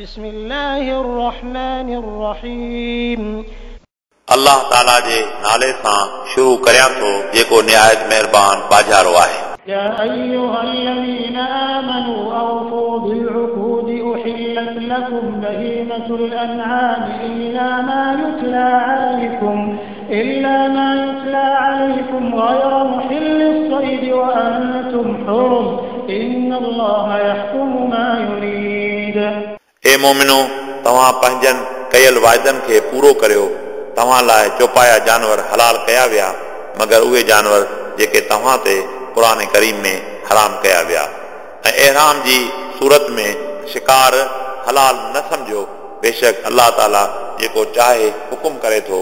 بسم الله الرحمن الرحيم. الله تعالى جي نالي سان شروع ڪريان ٿو جيڪو نهايت مهربان ٻاجهارو آهي. يا أيها الذين آمنوا أوفوا بالعقود أحلت لكم بهيمة الأنعام إلا ما يتلى عليكم إلا ما يتلى عليكم غير محلي الصيد وأنتم حرم. إن الله يحكم ما يريد. ए मोमिनो तव्हां पंहिंजनि कयल वाइदनि खे पूरो करियो तव्हां लाइ चौपाया जानवर हलाल कया विया मगर उहे जानवर जेके तव्हां ते क़ुर करीम में हराम कया विया ऐं एहराम जी सूरत में शिकार हलाल न सम्झो बेशक अलाह ताला जेको चाहे हुकुम करे थो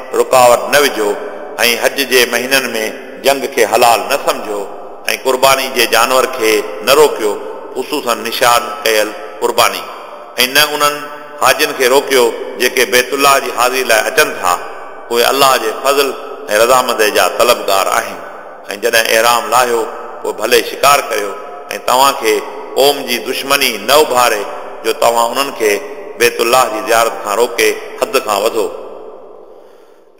रुकावट न विझो ऐं हज जे महीननि में जंग खे हलाल न सम्झो ऐं क़ुर्बानी जे जानवर खे न रोकियो ख़ुशूसन निशान कयल क़ुर्बानी ऐं न उन्हनि हाजिन खे रोकियो जेके बैतुल्लाह जी हाज़िरी लाइ अचनि था उहे अलाह जे फज़ल ऐं रज़ामंद जा तलबगार आहिनि ऐं जॾहिं एराम लाहियो पोइ भले शिकार करियो ऐं तव्हांखे क़ौम जी दुश्मनी न उभारे जो तव्हां उन्हनि खे बैतुल्लाह जी ज़ियारत खां रोके हद खां वधो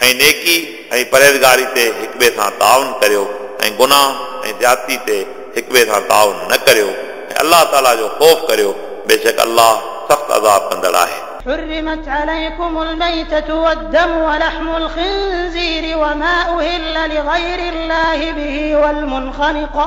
ऐं नेकी ऐं परहेज़गारी ते हिक ॿिए सां ताउन करियो ऐं गुनाह ऐं ज्याती ते हिक ॿिए सां ताउन न करियो ऐं अलाह ताला जो ख़ौफ़ करियो बेशक अलाह सख़्तु अज़ाब कंदड़ आहे حرمت عليكم الميتة والدم ولحم الخنزير وما أهل لغير الله به والمنخنقة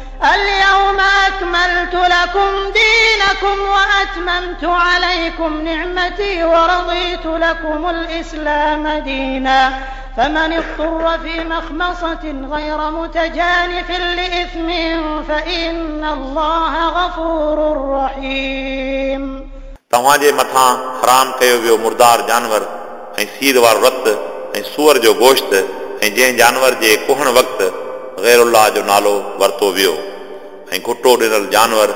اليوم أكملت لكم دينكم وأتممت عليكم نعمتي ورضيت لكم الإسلام دينا فمن اضطر في مخمصة غير متجانف لإثم فإن الله غفور رحيم तव्हां जे मथां हराम कयो वियो मुर्दार जानवर ऐं सीर वारो रत ऐं सूअर जो गोश्त ऐं जंहिं जानवर जे कुहण वक़्तु गैरुल्लाह जो नालो वरितो वियो ۽ گهٽو ڏنل جانور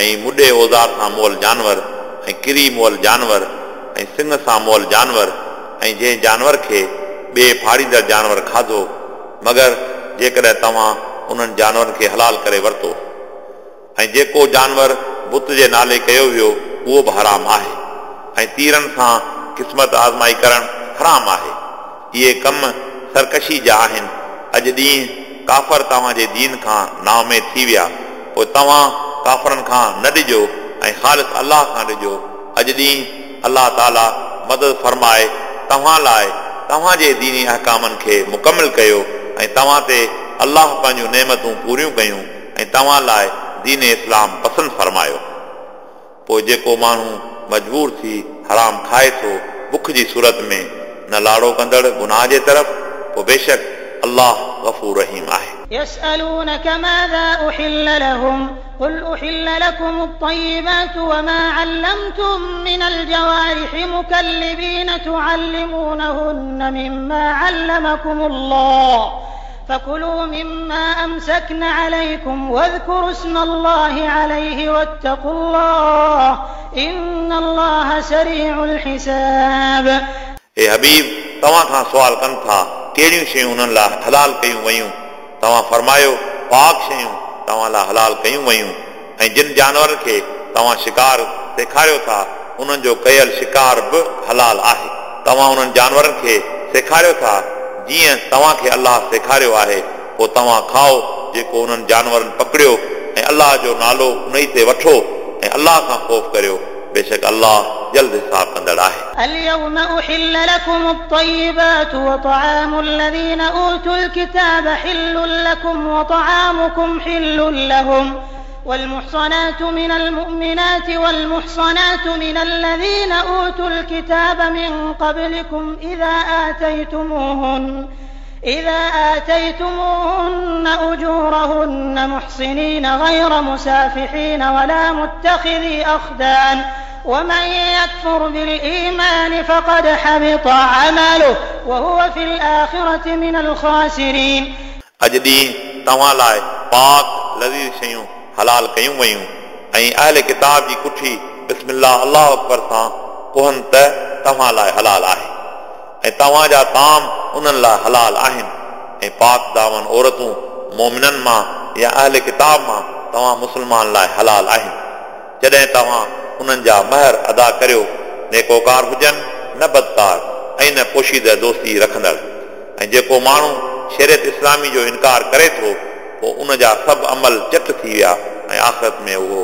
۽ مڏي اوزار سان مئل جانور ۽ ڪري مئل جانور ۽ سنگهه سان مئل جانور ۽ جنهن جانور کي ٻئي فاڙيندڙ جانور کاڌو مگر جيڪڏهن توهان انهن جانورن کي حلال ڪري ورتو. ۽ جيڪو جانور بت جي نالي ڪيو ويو اهو به حرام آهي. ۽ تيرن سان قسمت آزمائي ڪرڻ حرام آهي. اهي ڪم سرڪشي جا آهن. اڄ ڏينهن ڪافر توهان جي دين کان نااميد ٿي ويا پوءِ توهان ڪافرن کان نه ڊڄو ۽ خالص الله کان ڊڄو. اڄ ڏينهن الله تعالى مدد فرمائي توهان لاءِ توهان جي ديني احڪامن کي مڪمل ڪيو ۽ توهان تي الله پنهنجون نعمتون پوريون ڪيون ۽ توهان لاءِ دين اسلام پسند فرمايو. پوءِ جيڪو ماڻهو مجبور ٿي حرام کائي ٿو بک جي صورت ۾ نه لاڙو ڪندڙ گناهه جي طرف پوءِ بيشڪ الله غفور رهيم آهي يسألونك ماذا أحل لهم قل أحل لكم الطيبات وما علمتم من الجوارح مكلبين تعلمونهن مما علمكم الله فكلوا مما أمسكن عليكم واذكروا اسم الله عليه واتقوا الله إن الله سريع الحساب. اے حبیب تمہاں سوال کن تھا کیڑیوں شیوں انہن حلال کیوں ویوں؟ तव्हां फरमायो पाक शयूं तव्हां लाइ हलाल कयूं वयूं ऐं जिन जानवरनि खे तव्हां शिकार सेखारियो था उन्हनि जो कयल शिकार बि हलाल आहे तव्हां उन्हनि जानवरनि खे सेखारियो था जीअं तव्हांखे अलाह सेखारियो आहे पोइ तव्हां खाओ जेको उन्हनि जानवरनि पकड़ियो ऐं अलाह जो नालो उन ते वठो ऐं अलाह खां ख़ौफ़ करियो बेशक अलाह جلد حساب کندڑ آهي اليوم أحل لكم الطيبات وطعام الذين أوتوا الكتاب حل لكم وطعامكم حل لهم. والمحصنات من المؤمنات والمحصنات من الذين أوتوا الكتاب من قبلكم إذا آتيتموهن إذا آتيتموهن أجورهن محصنين غير مسافحين ولا متخذي أخدان. ومن يكفر بالإيمان فقد حبط عمله وهو في الآخرة من الخاسرين अॼु ॾींहुं तव्हां लाइ पाक लज़ीज़ शयूं हलाल कयूं वयूं ऐं अहल किताब जी कुठी बिस्मिल्ला अलाह अकबर सां कुहनि त तव्हां लाइ हलाल आहे ऐं तव्हांजा ताम उन्हनि लाइ हलाल आहिनि ऐं पाक दावन औरतूं मोमिननि मां या अहल किताब मां तव्हां मुस्लमान लाइ हलाल आहिनि जॾहिं तव्हां उन्हनि जा महर अदा करियो नेकोकार हुजनि न बदकार ऐं न पोशीद दोस्ती रखंदड़ ऐं जेको माण्हू शरीयत इस्लामी जो इनकार करे थो पोइ उन जा सभु अमल चट थी विया ऐं आख़िरत में उहो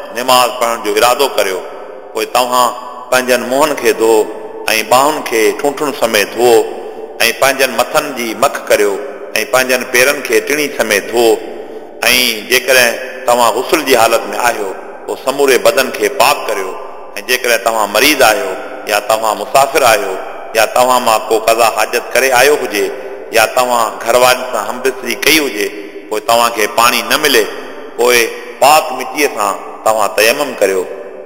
نماز پڙهڻ جو ارادو ڪريو. پوءِ توهان پنهنجن منهنن کي ڌو ۽ ٻانهن کي ٺوٺن سميت ڌئو ۽ پنهنجن مٿن جي مسح ڪريو ۽ پنهنجن پيرن کي ٽڻي سميت ڌئو ۽ جيڪڏهن توهان غسل جي حالت ۾ آهيو پوءِ سموري بدن کي پاڪ ڪريو ۽ جيڪڏهن توهان مريض آهيو يا توهان مسافر آهيو يا توهان مان ڪو قضاءِ حاجت ڪري آيو هجي يا توهان گهر وارن سان همبستري ڪئي هجي پوءِ توهان کي پاڻي نه ملي پوءِ پاڪ مٽيءَ سان तव्हां तयमम करियो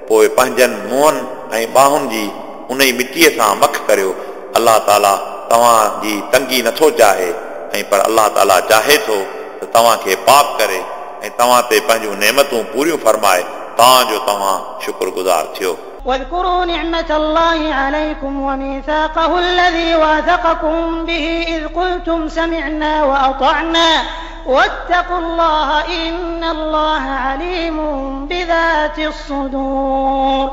पोइ पंहिंजनि मुंहंनि ऐं ॿाहुनि जी उन ई मिटीअ सां मख करियो अलाह ताला तव्हांजी तंगी नथो चाहे ऐं पर अलाह ताला चाहे थो त तव्हांखे पाक करे ऐं तव्हां ते पंहिंजूं नेमतूं पूरियूं फरमाए तव्हांजो तव्हां शुक्रगुज़ार थियो واذكروا نعمة الله عليكم وميثاقه الذي واثقكم به إذ قلتم سمعنا وأطعنا واتقوا الله إن الله عليم بذات الصدور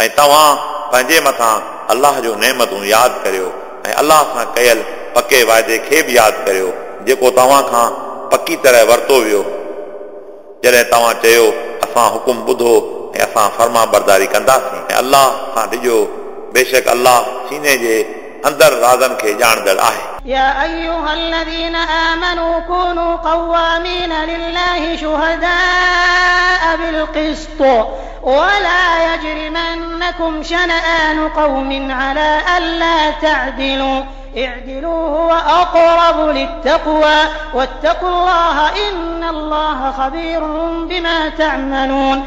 ऐं तव्हां पंहिंजे मथां अलाह जो नेमतूं यादि करियो ऐं अलाह सां कयल पके वाइदे खे बि यादि करियो जेको तव्हां खां पकी तरह वरितो वियो जॾहिं तव्हां चयो असां हुकुम ॿुधो ऐं असां फर्मा बरदारी कंदासीं ऐं अलाह खां ॾिजो बेशक अलाह सीने जे अंदरि राज़नि खे ॼाणंदड़ आहे يا أيها الذين آمنوا كونوا قوامين لله شهداء بالقسط ولا يجرمنكم شنآن قوم على ألا تعدلوا اعدلوا هو أقرب للتقوى واتقوا الله إن الله خبير بما تعملون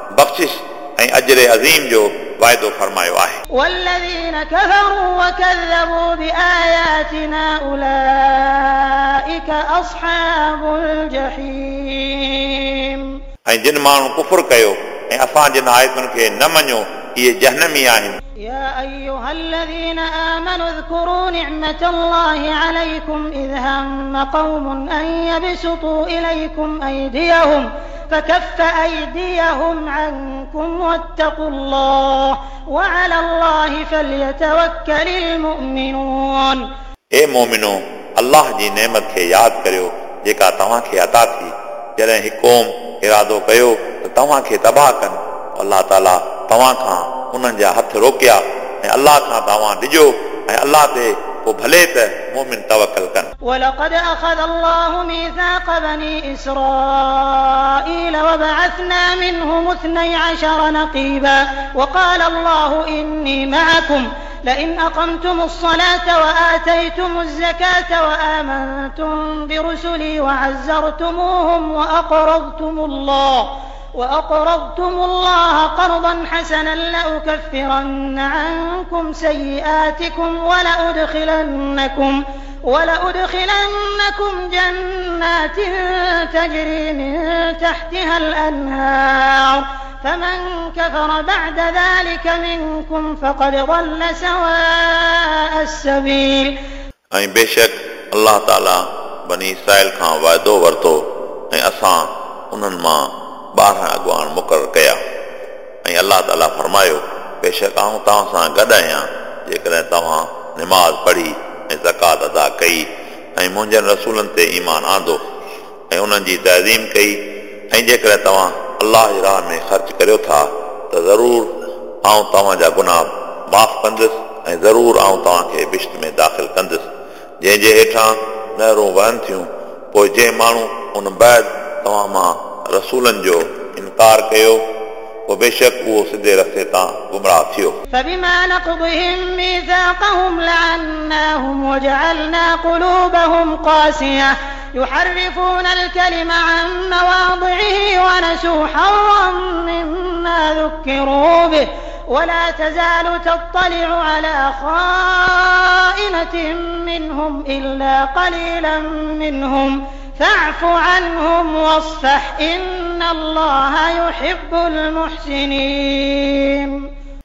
बख़्शिश ऐं अजरे अज़ीम जो वाइदो फरमायो आहे والذين كفروا وكذبوا بآياتنا أولئك أصحاب الجحيم ऐं जिन माण्हू कुफुर कयो ऐं असां जिन आयतुनि खे न मञियो इहे जहनमी आहिनि يا أيها الذين آمنوا اذكروا نعمة الله عليكم إذ هم قوم أن يبسطوا إليكم أيديهم فكف أيديهم عنكم واتقوا الله وعلى الله فليتوكل المؤمنون اے مومنو अलाह जी नेमत खे यादि करियो जेका तव्हांखे अता थी जॾहिं हिकु क़ौम इरादो कयो त तव्हांखे तबाह कनि अलाह ताला तव्हां खां उन्हनि जा हथ रोकिया ऐं अलाह खां तव्हां ॾिजो ऐं अलाह ते पोइ भले त मोमिन तवकल कनि ولقد أخذ الله ميثاق بني إسرائيل وبعثنا منهم اثني عشر نقيبا وقال الله إني معكم لئن أقمتم الصلاة وآتيتم الزكاة وآمنتم برسلي وعزرتموهم وأقرضتم الله وأقرضتم الله قرضا حسنا لأكفرن عنكم سيئاتكم ولأدخلنكم ولأدخلنكم جنات تجري من تحتها الأنهار فمن كفر بعد ذلك منكم فقد ضل سواء السبيل ऐं बेशक अलाह ताला बनी इसराइल खां वाइदो वरितो ऐं असां उन्हनि मां ॿारहं अॻुवान मुक़ररु कया ऐं अलाह ताला फरमायो बेशक आऊं तव्हां सां गॾु आहियां जेकॾहिं तव्हां निमाज़ पढ़ी ऐं ज़कात अदा कई ऐं मुंहिंजनि रसूलनि ते ईमान आंदो ऐं उन्हनि जी तहज़ीम कई ऐं जेकॾहिं तव्हां अलाह जी राह में ख़र्च करियो था त ज़रूरु आऊं तव्हांजा गुनाह माफ़ कंदुसि ऐं ज़रूरु आऊं तव्हांखे बिश्त में दाख़िल कंदुसि जंहिंजे हेठां नहरूं वहनि थियूं पोइ जंहिं माण्हू उन बैदि तव्हां मां رسولن جو انڪار ڪيو وبيشڪ اهو سڌي رستي تان گمراه فبما نقضهم ميثاقهم لعناهم وجعلنا قلوبهم قاسية. يحرفون الكلم عن مواضعه ونسوا حرا مما ذكروا به. ولا تزال تطلع على خائنة منهم إلا قليلا منهم. فاعف عنهم واصفح إن الله يحب المحسنين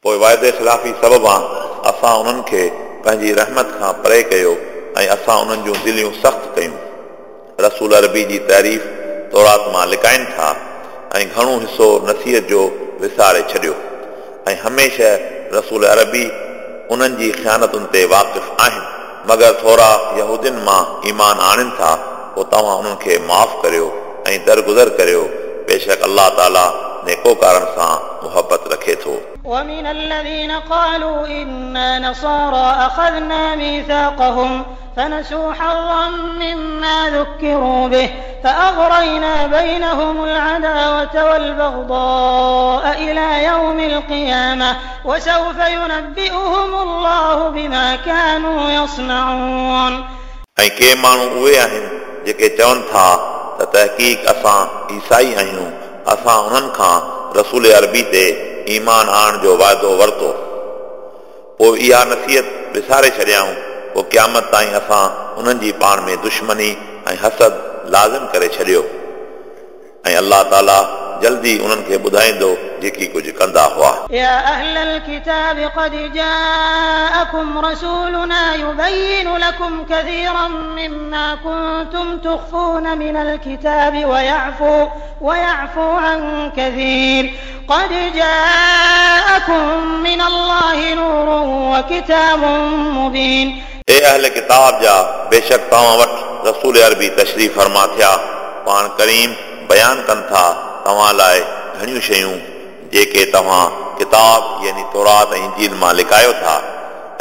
पोइ वाइदे ख़िलाफ़ी सबबां असां उन्हनि खे पंहिंजी रहमत खां परे कयो ऐं असां उन्हनि जूं दिलियूं सख़्तु कयूं रसूल अरबी जी तारीफ़ तौरात मां लिकाइनि था ऐं घणो हिसो नसीहत जो विसारे छॾियो ऐं हमेशह रसूल अरबी उन्हनि जी ख़यानतुनि ते वाक़िफ़ आहिनि मगर थोरा यहूदियुनि मां ईमान आणनि था पोइ तव्हां उन्हनि खे माफ़ करियो ऐं दरगुज़र करियो बेशक अलाह ताला नेकोकारनि सां मुहबत रखे थो ومن الذين قالوا إنا نصارى أخذنا ميثاقهم فنسوا حظا مما ذكروا به فأغرينا بينهم العداوة والبغضاء إلى يوم القيامة وسوف ينبئهم الله بما كانوا يصنعون ऐं के माण्हू उहे आहिनि जेके चवनि था त तहक़ीक़ असां ईसाई आहियूं असां उन्हनि खां रसूल अरबी ते ईमान आण जो वाइदो वरितो पोइ इहा नसीहत विसारे छॾियाऊं पोइ क़यामत ताईं असां उन्हनि जी पाण में दुश्मनी ऐं हसद लाज़िम करे छॾियो ऐं अलाह ताला جلدي انهن کي ٻڌائيندو جيڪي کچھ کندہ ہوا۔ يا أهل الكتاب قد جاءكم رسولنا يبين لكم كثيرا مما كنتم تخفون من الكتاب ويعفو ويعفو عن كثير قد جاءكم من الله نور وكتاب مبين اے اہل کتاب جا بے شک تاں وقت رسول عربی تشریف فرما تھیا۔ پان کریم بیان کن تھا۔ तव्हां लाइ घणियूं शयूं जेके तव्हां किताब यानी तौरात ऐं इंजील मां लिकायो था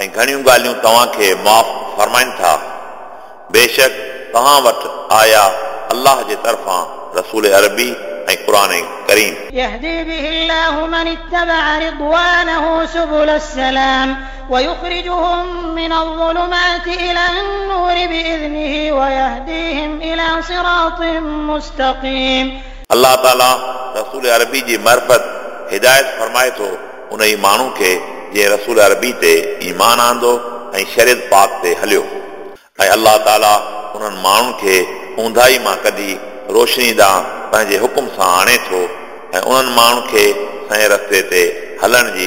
ऐं घणियूं ॻाल्हियूं तव्हांखे माफ़ फरमाइनि था बेशक तव्हां वटि आया अलाह जे तरफ़ां रसूल अरबी ऐं क़ुर करीम يهدي به الله من اتبع رضوانه سبل السلام ويخرجهم من الظلمات إلى النور بإذنه ويهديهم إلى صراط مستقيم अलाह ताला रसूल अरबी जी मरफत हिदायत फरमाए थो उन ई माण्हू खे जंहिं रसूल अरबी ते ईमान आंदो ऐं शरीत पाक ते हलियो ऐं अलाह ताला उन्हनि माण्हुनि खे ऊंधाई मां कढी रोशनी ॾांहुं पंहिंजे हुकुम सां आणे थो ऐं उन्हनि माण्हुनि खे सही रस्ते ते हलण जी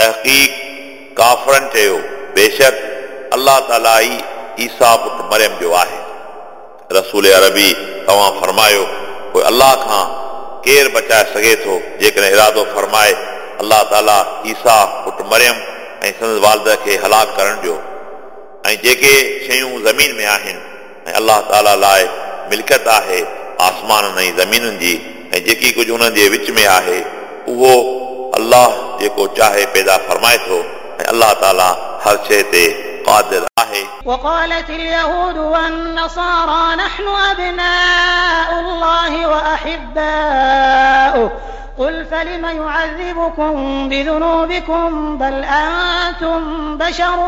तहक़ीक़ काफ़रनि चयो बेशक अलाह ताला ई ईसा पुटु मरियम जो आहे रसूल अरबी तव्हां फरमायो पोइ अलाह खां केरु बचाए सघे थो जेकॾहिं इरादो फरमाए अलाह ताला ईसा पुटु मरियम ऐं संद वालद खे हलाक करण जो ऐं जेके शयूं ज़मीन में आहिनि ऐं अलाह ताला लाइ मिल्कियत आहे आसमाननि ऐं ज़मीनुनि जी ऐं जेकी कुझु उन्हनि जे विच में आहे उहो अलाह जेको चाहे पैदा फरमाए थो ऐं अलाह ताला हर शइ ते قادر आहे وقالت اليهود والنصارى نحن أبناء الله وأحباؤه قل فلم يعذبكم بذنوبكم بل أنتم بشر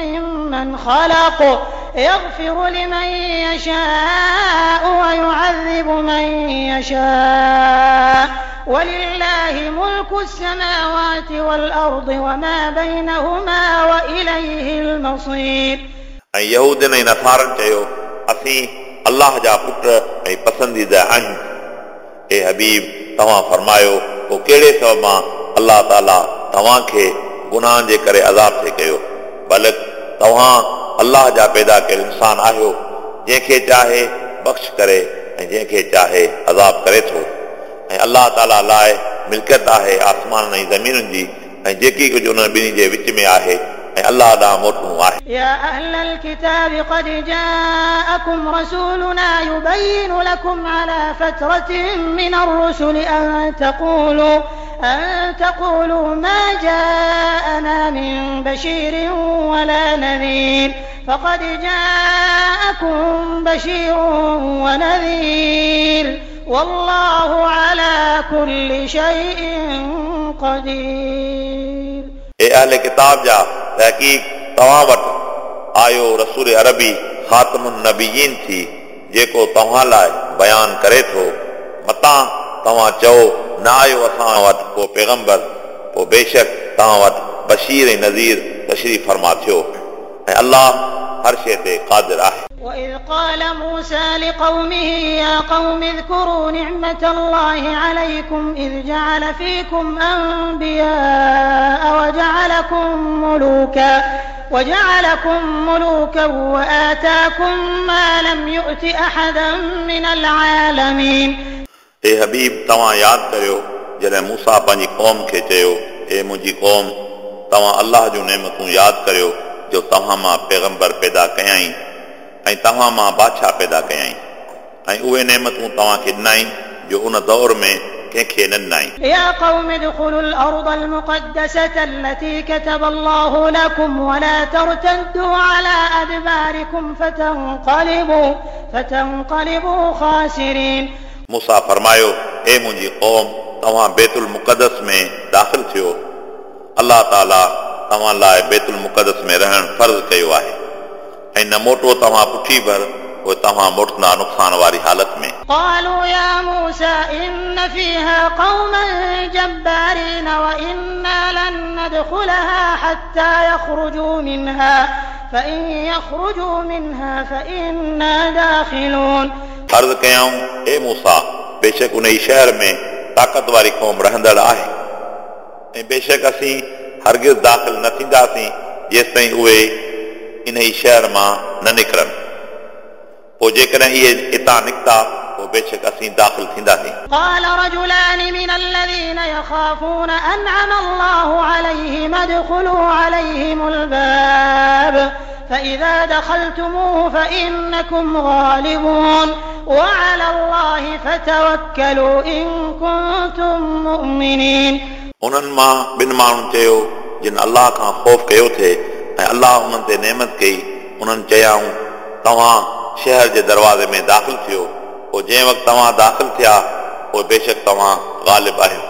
ممن خلق يغفر لمن يشاء ويعذب من يشاء ولله ملك السماوات والأرض وما بينهما وإليه المصير ऐं यहूदन ऐं नसारनि चयो असीं अलाह जा पुट ऐं पसंदीदा आहियूं हे हबीब तव्हां फरमायो पोइ कहिड़े सबब मां अलाह ताला तव्हांखे गुनाहनि जे करे अज़ाब थिए कयो भले तव्हां अलाह जा पैदा कयल इंसान आहियो जंहिंखे चाहे बख़्श करे ऐं जंहिंखे चाहे अज़ाब करे थो ऐं अलाह ताला लाइ मिल्कियत आहे आसमान ऐं ज़मीनुनि जी ऐं जेकी कुझु उन ॿिन्ही जे विच में आहे ऐं अलाह ॾांहुं मोटणो आहे يا أهل الكتاب قد جاءكم رسولنا يبين لكم على فترة من الرسل أن تقولوا أن تقولوا ما جاءنا من بشير ولا نذير فقد جاءكم بشير ونذير والله على كل شيء قدير ए अहल किताब जा तहक़ीक़ तव्हां वटि आयो रसूल अरबी ख़ातमुन नबीन थी जेको तव्हां लाइ बयानु करे थो मतां तव्हां चओ न आयो असां वटि पोइ पैगंबर पोइ बेशक तव्हां वटि बशीर ऐं नज़ीर तशरीफ़ फरमा थियो ऐं अलाह हर शइ ते क़ादिर आहे وإذ قال موسى لقومه يا قوم اذكروا نعمة الله عليكم إذ جعل فيكم أنبياء وجعلكم ملوكا وجعلكم ملوكا وآتاكم ما لم يؤت أحدا من العالمين हे हबीब तव्हां यादि करियो जॾहिं मूसा पंहिंजी क़ौम खे चयो हे मुंहिंजी क़ौम तव्हां अलाह जूं नेमतूं यादि करियो जो तव्हां मां पैगंबर पैदा कयाई ऐं तव्हां मां बादशाह पैदा कयाई ऐं उहे नेमतूं तव्हांखे ॾिनई जो उन दौर में कंहिंखे न ॾिनई يا قوم ادخلوا الأرض المقدسة التي كتب الله لكم ولا ترتدوا على أدباركم فتنقلبوا فتنقلبوا خاسرين मूंसा फरमायो हे मुंहिंजी क़ौम तव्हां बेतुल मुक़दस में दाख़िल थियो अलाह ताला तव्हां लाइ बेतुल मुक़दस में रहणु फ़र्ज़ु कयो आहे ऐं न मोटो तव्हां पुठी भर पोइ तव्हां मोटंदा नुक़सान वारी हालत में قالوا يا موسى إن فيها قوما جبارين وإنا لن ندخلها حتى يخرجوا منها فإن يخرجوا منها فإنا داخلون अर्ज़ कयऊं हे मूसा बेशक उन ई शहर में ताक़त वारी क़ौम रहंदड़ आहे ऐं बेशक असीं हरगिज़ दाख़िल न थींदासीं जेसि ताईं उहे इन ई शहर मां न निकिरनि पोइ जेकॾहिं इहे हितां निकिता पोइ बेशक असीं दाख़िल थींदासीं قال رجلان من الذين يخافون أنعم الله عليهم ادخلوا عليهم الباب فإذا دخلتموه فإنكم غالبون وعلى الله فتوكلوا إن كنتم مؤمنين उन्हनि मां ॿिनि माण्हुनि चयो जिन अलाह खां ख़ौफ़ कयो थिए ऐं अलाह उन्हनि ते नेमत कई उन्हनि चयाऊं तव्हां शहर जे दरवाज़े में दाख़िल थियो पोइ जंहिं वक़्तु तव्हां दाख़िल थिया पोइ बेशक तव्हां ग़ालिब आहियो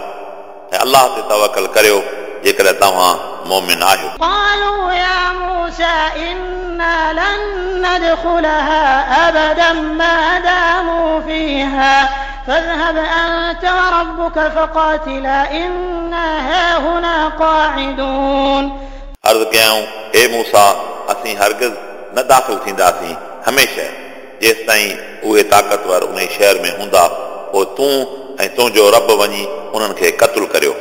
ऐं अलाह ते तवकल करियो जेकॾहिं तव्हां मोमिन आहियो قالوا يا موسى إنا لن ندخلها أبدا ما داموا فيها فاذهب أنت وربك فقاتلا إنا هاهنا قاعدون अर्ज़ कयऊं हे मूसा असीं हरगिज़ न दाख़िल थींदासीं हमेशह जेसि ताईं उहे ताक़तवर उन शहर में हूंदा पोइ तूं ऐं तुंहिंजो रब वञी उन्हनि खे क़तलु करियो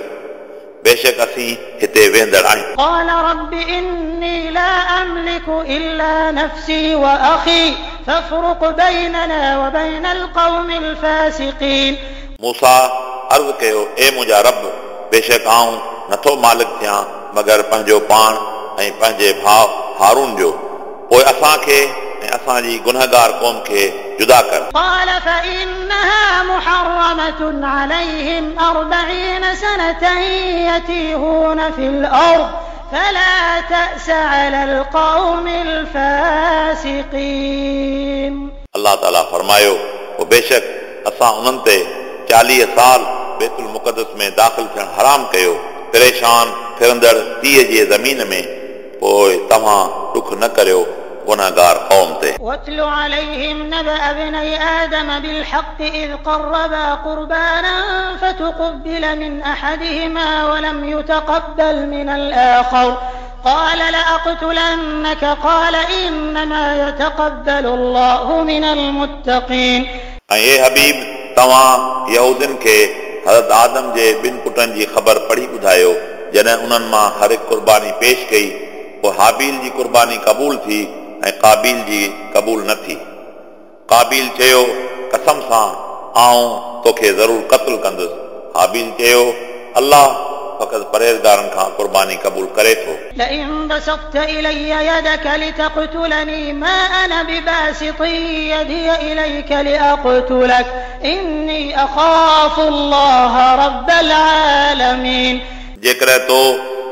बेशक असीं हिते वेंदड़ आहियूं قال رب إني لا أملك إلا نفسي وأخي فافرق بيننا وبين القوم الفاسقين मूसा अर्ज़ु कयो ए मुंहिंजा रब बेशक आऊं नथो मालिक थियां मगर पंहिंजो पाण ऐं पंहिंजे भाउ हारून जो पोइ असांखे ऐं असांजी गुनहगार क़ौम खे जुदा कर قال فإنها محرمة عليهم أربعين سنة يتيهون في الأرض فلا تأس على القوم الفاسقين. اللہ تعالیٰ فرمایو و بے شک اسا انہن تے چالیہ سال بیت المقدس میں داخل تھے حرام کہو پریشان پھرندڑ تیہ جے زمین میں پوئے تمہاں ڈکھ نہ کرو गुनहगार क़ौम ते واتل عليهم نبأ ابني آدم بالحق إذ قربا قربانا فتقبل من أحدهما ولم يتقبل من الآخر قال لأقتلنك قال إنما يتقبل الله من المتقين ऐं हे हबीब तव्हां यहूदिन खे हज़रत आदम जे ॿिनि पुटनि जी ख़बर पढ़ी ॿुधायो जॾहिं उन्हनि मां हर हिकु कुर्बानी पेश कई पोइ हाबील जी कुर्बानी क़बूल थी ऐं काबिल जी क़बूल न थी काबिल चयो कसम सां आऊं तोखे ज़रूरु क़तलु कंदुसि हाबील चयो अलाह फ़क़ति परहेज़गारनि खां कुर्बानी क़बूल करे थो لئن بسطت إلي يدك لتقتلني ما أنا بباسط يدي إليك لأقتلك إني أخاف الله رب العالمين जेकॾहिं तो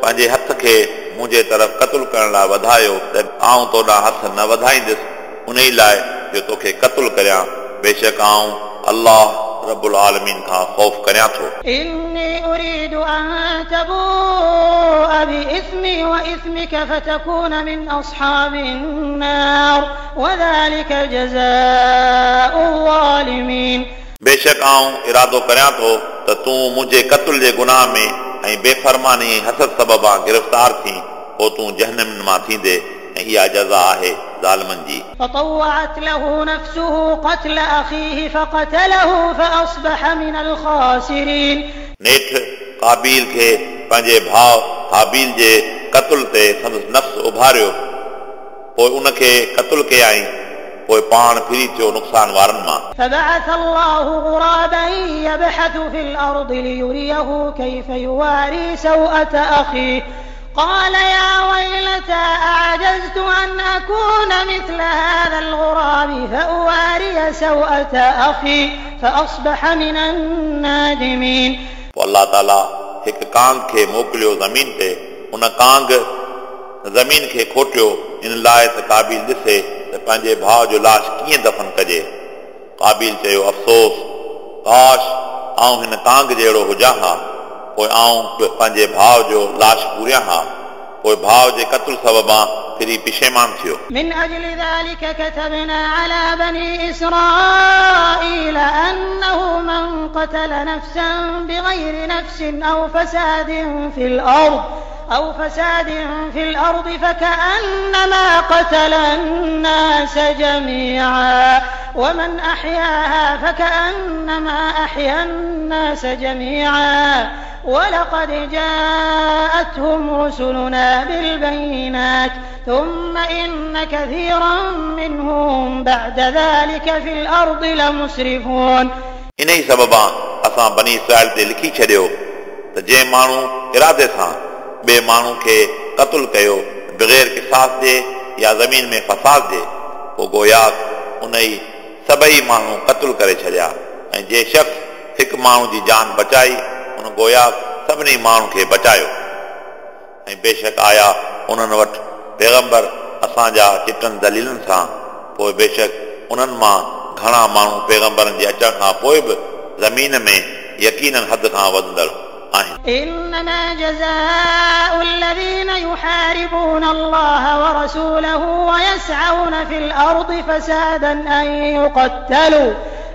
पंहिंजे हथ खे मुंहिंजे तरफ़ क़तलु करण लाइ वधायो त आऊं तोॾां हथ न वधाईंदुसि उन ई लाइ जो तोखे क़तलु करियां बेशक आऊं अलाह रबुल आलमीन खां ख़ौफ़ करियां थो إني أريد أن تبوء بإثمي وإثمك فتكون من أصحاب النار وذلك جزاء الظالمين बेशक आऊं इरादो करियां थो त तूं मुंहिंजे क़तल जे गुनाह में ऐं बेफ़रमानी हसद सबबा गिरफ़्तार थी पोइ तूं जहनम मां थींदे ऐं इहा जज़ा आहे ज़ालमनि जी فطوعت له نفسه قتل أخيه فقتله فأصبح من الخاسرين नेठि काबील खे पंहिंजे भाउ हाबील जे क़तल ते संदसि नफ़्स उभारियो पोइ उनखे क़तलु कयाई पोइ पाण फिरी थियो नुक़सान वारनि मां فبعث الله غرابا يبحث في الأرض ليريه كيف يواري سوءة أخيه قال يا ويلتى أعجزت أن أكون مثل هذا الغراب فأواري سوءة أخي فأصبح من النادمين पोइ अलाह ताला हिकु कांग खे मोकिलियो ज़मीन ते उन कांग ज़मीन खे खोटियो इन लाइ त काबिल ॾिसे त पंहिंजे भाउ जो लाश कीअं दफ़न कजे काबिल चयो अफ़सोस काश आऊं हिन कांग जहिड़ो हुजां हा पोइ आऊं पंहिंजे भाउ जो लाश पूरियां हा पोइ भाउ जे क़तल सबबां फिरी पिशेमान थियो من أجل ذلك كتبنا على بني إسرائيل أنه من قتل نفسا بغير نفس أو فساد في الأرض أو فساد في الأرض فكأنما قتل الناس جميعا. ومن أحياها فكأنما أحيا الناس جميعا. ولقد جاءتهم رسلنا بالبينات ثم إن كثيرا منهم بعد ذلك في الأرض لمسرفون. إني سببان أسان بني إسرائيل دي لکھی چھڏيو त سان. ٻئي ماڻهو کي قتل ڪيو بغير قصاص جي يا زمين ۾ فساد جي پوءِ گويا ان ئي سڀئي ماڻهو قتل ڪري ڇڏيا. ۽ جنهن شخص هڪ ماڻهو جي جان بچائي ان گويا سڀني ماڻهن کي بچايو. ۽ بيشڪ آيا انهن وٽ پيغمبر اسان جا چٽن دليلن سان پوءِ بيشڪ انهن مان گهڻا ماڻهو پيغمبرن جي اچڻ کان پوءِ به زمين ۾ يقينن حد کان وڌندڙ إنما جزاء الذين يحاربون الله ورسوله ويسعون في الأرض فسادا أن يقتلوا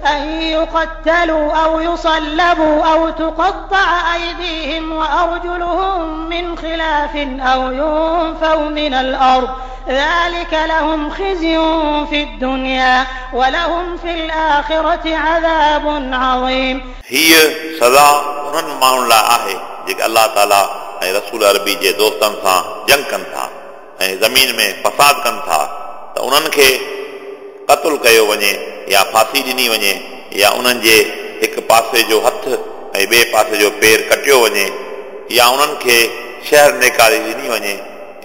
أن يقتلوا أو يصلبوا أو تقطع أيديهم وأرجلهم من خلاف أو ينفوا من الأرض. ذلك لهم خزي في الدنيا ولهم في الآخرة عذاب عظيم. هي سبع उन्हनि माण्हुनि लाइ आहे जेके अलाह ताला ऐं रसूल अरबी जे दोस्तनि सां जंग कनि था ऐं ज़मीन में फसाद कनि था त उन्हनि खे क़तलु कयो वञे या फांसी ॾिनी वञे या उन्हनि जे हिकु पासे जो हथु ऐं ॿिए पासे जो पेर कटियो वञे या उन्हनि खे शहर नेकारी ॾिनी वञे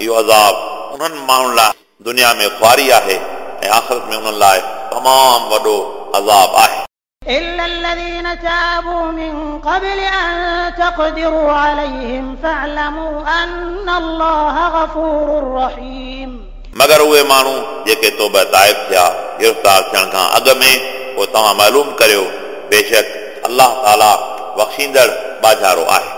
इहो अज़ाब उन्हनि माण्हुनि लाइ दुनिया में ख़ुआरी आहे ऐं आख़िरत में उन्हनि लाइ तमामु वॾो अज़ाब आहे إلا الذين تابوا من قبل أن تقدروا عليهم فاعلموا أن الله غفور رحيم मगर उहे माण्हू जेके तोब ताइब थिया गिरफ़्तार थियण खां अॻु में पोइ तव्हां मालूम करियो बेशक अलाह ताला बख़्शींदड़ बाज़ारो आहे